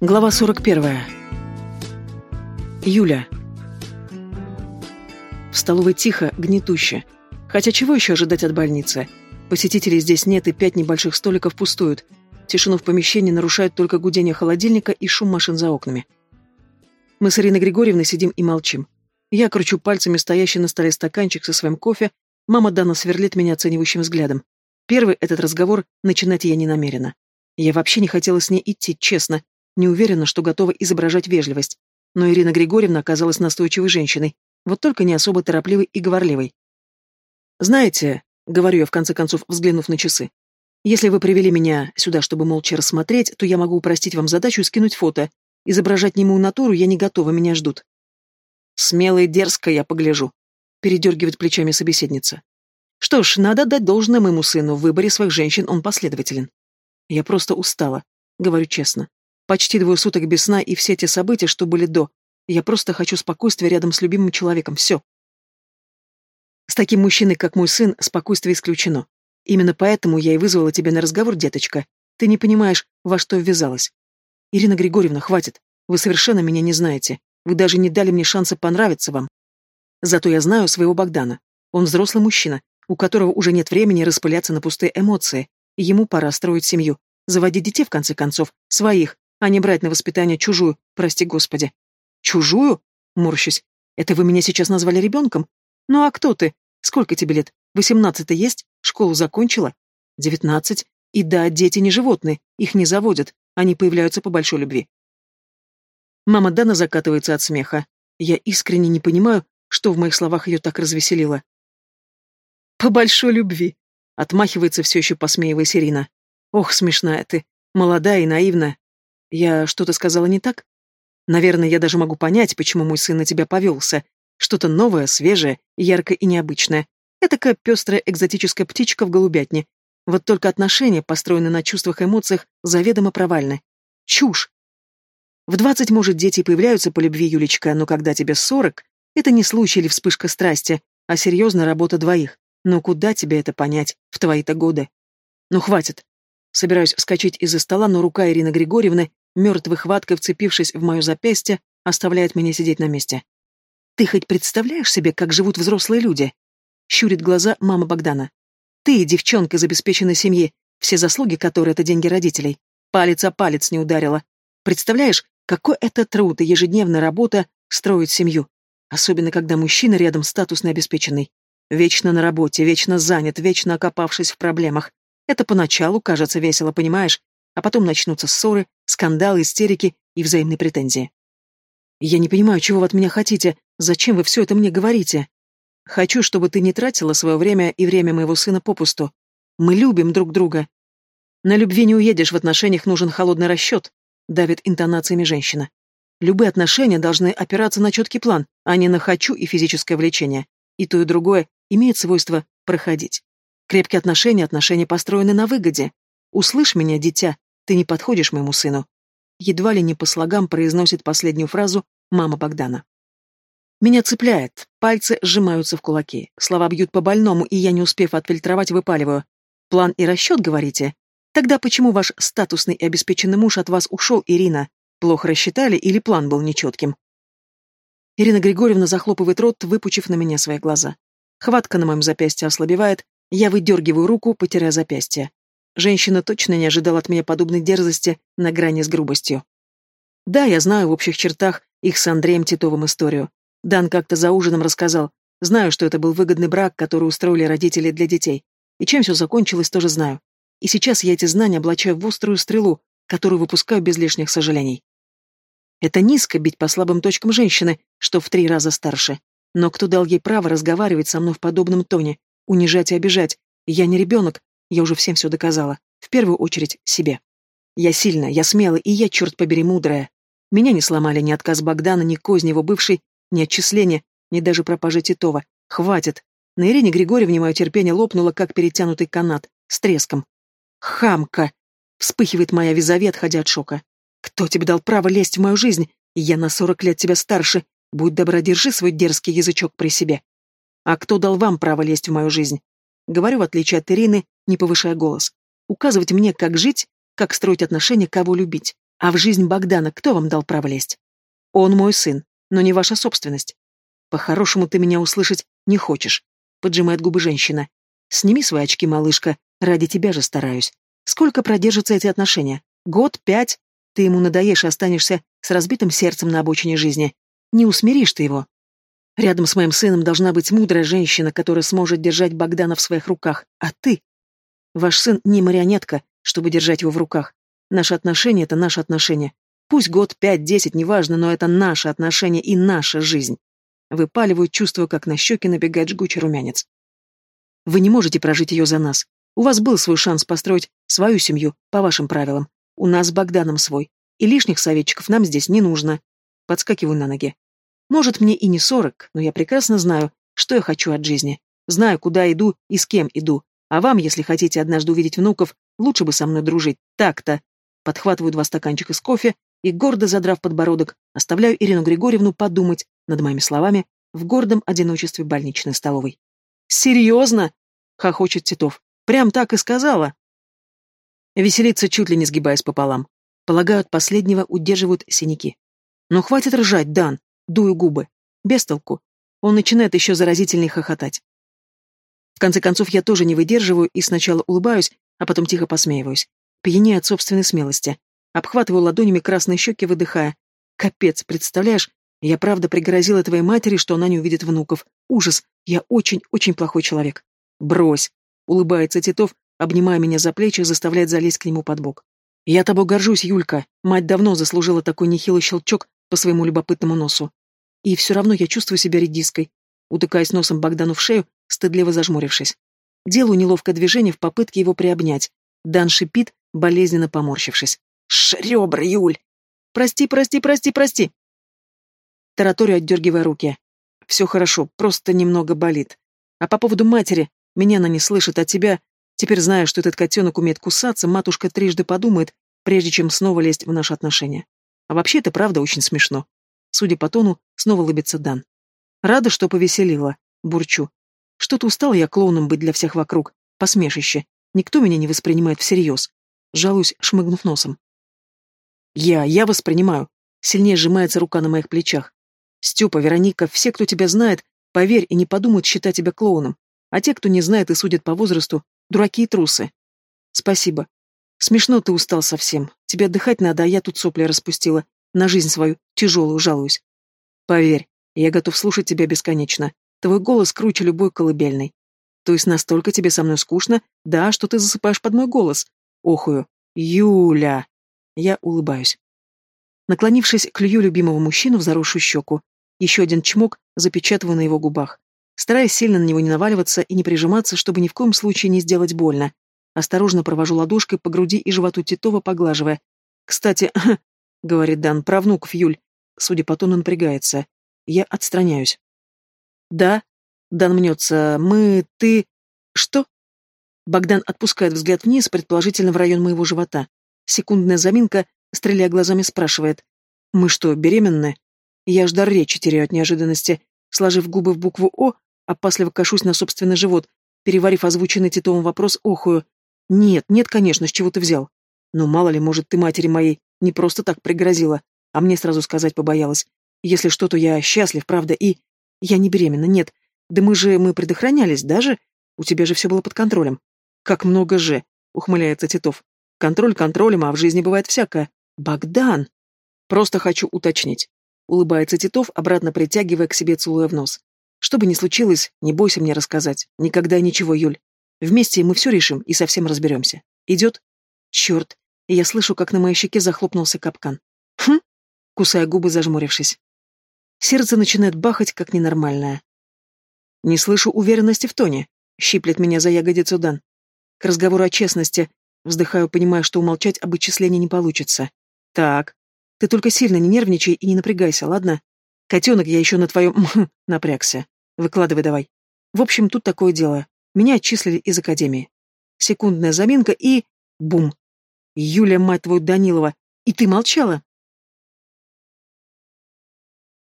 Глава 41. Юля. В столовой тихо, гнетуще. Хотя чего еще ожидать от больницы? Посетителей здесь нет, и пять небольших столиков пустуют. Тишину в помещении нарушает только гудение холодильника и шум машин за окнами. Мы с Ириной Григорьевной сидим и молчим. Я кручу пальцами стоящий на столе стаканчик со своим кофе, мама Дана сверлит меня оценивающим взглядом. Первый этот разговор начинать я не намерена. Я вообще не хотела с ней идти, честно, не уверена, что готова изображать вежливость. Но Ирина Григорьевна оказалась настойчивой женщиной, вот только не особо торопливой и говорливой. «Знаете», — говорю я в конце концов, взглянув на часы, «если вы привели меня сюда, чтобы молча рассмотреть, то я могу упростить вам задачу и скинуть фото. Изображать немую натуру я не готова, меня ждут». «Смело и дерзко я погляжу», — передергивает плечами собеседница. «Что ж, надо дать должное моему сыну, в выборе своих женщин он последователен. Я просто устала, говорю честно. Почти двое суток без сна и все те события, что были до. Я просто хочу спокойствия рядом с любимым человеком. Все. С таким мужчиной, как мой сын, спокойствие исключено. Именно поэтому я и вызвала тебя на разговор, деточка. Ты не понимаешь, во что ввязалась. Ирина Григорьевна, хватит. Вы совершенно меня не знаете. Вы даже не дали мне шанса понравиться вам. Зато я знаю своего Богдана. Он взрослый мужчина, у которого уже нет времени распыляться на пустые эмоции. Ему пора строить семью, заводить детей, в конце концов, своих, а не брать на воспитание чужую, прости господи. Чужую? Морщусь. Это вы меня сейчас назвали ребенком? Ну а кто ты? Сколько тебе лет? Восемнадцатый есть? Школу закончила? Девятнадцать. И да, дети не животные, их не заводят, они появляются по большой любви. Мама Дана закатывается от смеха. Я искренне не понимаю, что в моих словах ее так развеселило. «По большой любви», — отмахивается все еще посмеиваясь Ирина. «Ох, смешная ты, молодая и наивная, я что-то сказала не так? Наверное, я даже могу понять, почему мой сын на тебя повелся. Что-то новое, свежее, яркое и необычное. Этакая пестрая экзотическая птичка в голубятне. Вот только отношения, построенные на чувствах и эмоциях, заведомо провальны. Чушь. В двадцать, может, дети появляются по любви, Юлечка, но когда тебе сорок, это не случай или вспышка страсти, а серьезная работа двоих. Но куда тебе это понять в твои-то годы? Ну, хватит. Собираюсь вскочить из-за стола, но рука Ирины Григорьевны мертвой хваткой вцепившись в мое запястье, оставляет меня сидеть на месте. «Ты хоть представляешь себе, как живут взрослые люди?» Щурит глаза мама Богдана. «Ты, девчонка из обеспеченной семьи, все заслуги которой — это деньги родителей. Палец о палец не ударила. Представляешь, какой это труд и ежедневная работа строить семью. Особенно, когда мужчина рядом статусный обеспеченный. Вечно на работе, вечно занят, вечно окопавшись в проблемах. Это поначалу кажется весело, понимаешь? а потом начнутся ссоры, скандалы, истерики и взаимные претензии. Я не понимаю, чего вы от меня хотите, зачем вы все это мне говорите? Хочу, чтобы ты не тратила свое время и время моего сына попусту. Мы любим друг друга. На любви не уедешь, в отношениях нужен холодный расчет, давит интонациями женщина. Любые отношения должны опираться на четкий план, а не на «хочу» и физическое влечение. И то, и другое имеет свойство проходить. Крепкие отношения – отношения, построены на выгоде. Услышь меня, дитя, ты не подходишь моему сыну. Едва ли не по слогам произносит последнюю фразу мама Богдана. Меня цепляет, пальцы сжимаются в кулаки, слова бьют по больному, и я, не успев отфильтровать, выпаливаю. План и расчет, говорите? Тогда почему ваш статусный и обеспеченный муж от вас ушел, Ирина? Плохо рассчитали или план был нечетким? Ирина Григорьевна захлопывает рот, выпучив на меня свои глаза. Хватка на моем запястье ослабевает, я выдергиваю руку, потеряя запястье. Женщина точно не ожидала от меня подобной дерзости на грани с грубостью. Да, я знаю в общих чертах их с Андреем Титовым историю. Дан как-то за ужином рассказал. Знаю, что это был выгодный брак, который устроили родители для детей. И чем все закончилось, тоже знаю. И сейчас я эти знания облачаю в острую стрелу, которую выпускаю без лишних сожалений. Это низко бить по слабым точкам женщины, что в три раза старше. Но кто дал ей право разговаривать со мной в подобном тоне, унижать и обижать? Я не ребенок, я уже всем все доказала. В первую очередь себе. Я сильная, я смелая, и я, черт побери, мудрая. Меня не сломали ни отказ Богдана, ни козни его бывшей, ни отчисления, ни даже пропажа Титова. Хватит. На Ирине Григорьевне мое терпение лопнуло, как перетянутый канат, с треском. «Хамка!» — вспыхивает моя визави, отходя от шока. «Кто тебе дал право лезть в мою жизнь? Я на сорок лет тебя старше. Будь добра, держи свой дерзкий язычок при себе. А кто дал вам право лезть в мою жизнь? Говорю, в отличие от Ирины, не повышая голос. Указывать мне, как жить, как строить отношения, кого любить. А в жизнь Богдана кто вам дал право лезть? Он мой сын, но не ваша собственность. По-хорошему ты меня услышать не хочешь, поджимает губы женщина. Сними свои очки, малышка, ради тебя же стараюсь. Сколько продержатся эти отношения? Год, пять? Ты ему надоешь и останешься с разбитым сердцем на обочине жизни. Не усмиришь ты его. Рядом с моим сыном должна быть мудрая женщина, которая сможет держать Богдана в своих руках. А ты? Ваш сын не марионетка, чтобы держать его в руках. Наши отношения — это наши отношения. Пусть год, пять, десять, неважно, но это наши отношения и наша жизнь. Выпаливаю, чувствуя, как на щеки набегает жгучий румянец. Вы не можете прожить ее за нас. У вас был свой шанс построить свою семью по вашим правилам. У нас с Богданом свой. И лишних советчиков нам здесь не нужно. Подскакиваю на ноги. Может, мне и не сорок, но я прекрасно знаю, что я хочу от жизни. Знаю, куда иду и с кем иду. А вам, если хотите однажды увидеть внуков, лучше бы со мной дружить. Так-то. Подхватываю два стаканчика с кофе и, гордо задрав подбородок, оставляю Ирину Григорьевну подумать над моими словами в гордом одиночестве больничной столовой. «Серьезно?» — хохочет Титов. «Прям так и сказала?» Веселится, чуть ли не сгибаясь пополам. Полагаю, от последнего удерживают синяки. Но хватит ржать, Дан. Дую губы. Без толку. Он начинает еще заразительней хохотать. В конце концов, я тоже не выдерживаю и сначала улыбаюсь, а потом тихо посмеиваюсь. Пьянею от собственной смелости. Обхватываю ладонями красные щеки, выдыхая. Капец, представляешь? Я правда пригрозила твоей матери, что она не увидит внуков. Ужас. Я очень-очень плохой человек. Брось. Улыбается Титов, обнимая меня за плечи, заставляет залезть к нему под бок. Я тобой горжусь, Юлька. Мать давно заслужила такой нехилый щелчок по своему любопытному носу. И все равно я чувствую себя редиской, утыкаясь носом Богдану в шею, стыдливо зажмурившись. Делаю неловкое движение в попытке его приобнять. Дан шипит, болезненно поморщившись. «Шребра, Юль!» «Прости, прости, прости, прости!» Тараторю, отдергивая руки. «Все хорошо, просто немного болит. А по поводу матери, меня она не слышит, а тебя... Теперь, зная, что этот котенок умеет кусаться, матушка трижды подумает, прежде чем снова лезть в наши отношения. А вообще это правда очень смешно. Судя по тону, снова лыбится Дан. Рада, что повеселила. Бурчу. Что-то устала я клоуном быть для всех вокруг. Посмешище. Никто меня не воспринимает всерьез. Жалуюсь, шмыгнув носом. Я, я воспринимаю. Сильнее сжимается рука на моих плечах. Степа, Вероника, все, кто тебя знает, поверь и не подумают считать тебя клоуном. А те, кто не знает и судят по возрасту, дураки и трусы. Спасибо. Смешно ты устал совсем. Тебе отдыхать надо, а я тут сопли распустила. На жизнь свою, тяжелую, жалуюсь. Поверь, я готов слушать тебя бесконечно. Твой голос круче любой колыбельной. То есть настолько тебе со мной скучно, да, что ты засыпаешь под мой голос. Охую. Юля. Я улыбаюсь. Наклонившись, клюю любимого мужчину в заросшую щеку. Еще один чмок запечатываю на его губах. Стараясь сильно на него не наваливаться и не прижиматься, чтобы ни в коем случае не сделать больно. Осторожно провожу ладошкой по груди и животу Титова, поглаживая. «Кстати, — говорит Дан, — про внуков, Юль». Судя по тону, напрягается. Я отстраняюсь. «Да?» — Дан мнется. «Мы... ты...» «Что?» Богдан отпускает взгляд вниз, предположительно в район моего живота. Секундная заминка, стреляя глазами, спрашивает. «Мы что, беременны?» Я аж дар речи теряю от неожиданности. Сложив губы в букву «О», опасливо кашусь на собственный живот, переварив озвученный Титовым вопрос, охую. «Нет, нет, конечно, с чего ты взял? Но мало ли, может, ты матери моей не просто так пригрозила, а мне сразу сказать побоялась. Если что, то я счастлив, правда, и... Я не беременна, нет. Да мы же, мы предохранялись, даже? У тебя же все было под контролем. Как много же, ухмыляется Титов. Контроль контролем, а в жизни бывает всякое. Богдан! Просто хочу уточнить. Улыбается Титов, обратно притягивая к себе целуя в нос. Что бы ни случилось, не бойся мне рассказать. Никогда ничего, Юль. Вместе мы все решим и совсем разберемся. Идет? Черт, и я слышу, как на моей щеке захлопнулся капкан. Хм, кусая губы, зажмурившись. Сердце начинает бахать, как ненормальное. Не слышу уверенности в тоне. Щиплет меня за ягодицу Дан. К разговору о честности. Вздыхаю, понимая, что умолчать об отчислении не получится. Так. Ты только сильно не нервничай и не напрягайся, ладно? Котенок, я еще на твоем... напрягся. Выкладывай давай. В общем, тут такое дело. Меня отчислили из академии. Секундная заминка и... Бум! Юля, мать твою, Данилова, и ты молчала?